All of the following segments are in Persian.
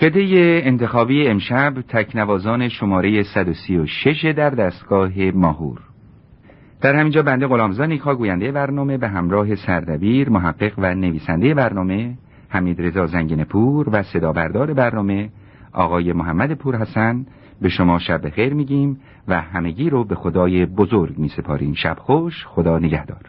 قده انتخابی امشب تکنوازان شماره 136 در دستگاه ماهور. در همینجا بنده غلامزا نیکا گوینده برنامه به همراه سردبیر محقق و نویسنده برنامه حمید رضا زنگین پور و صدا بردار برنامه آقای محمد پور حسن. به شما شب خیر میگیم و همگی رو به خدای بزرگ می سپاریم شب خوش خدا نگهدار.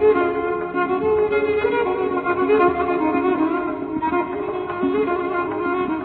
Thank you.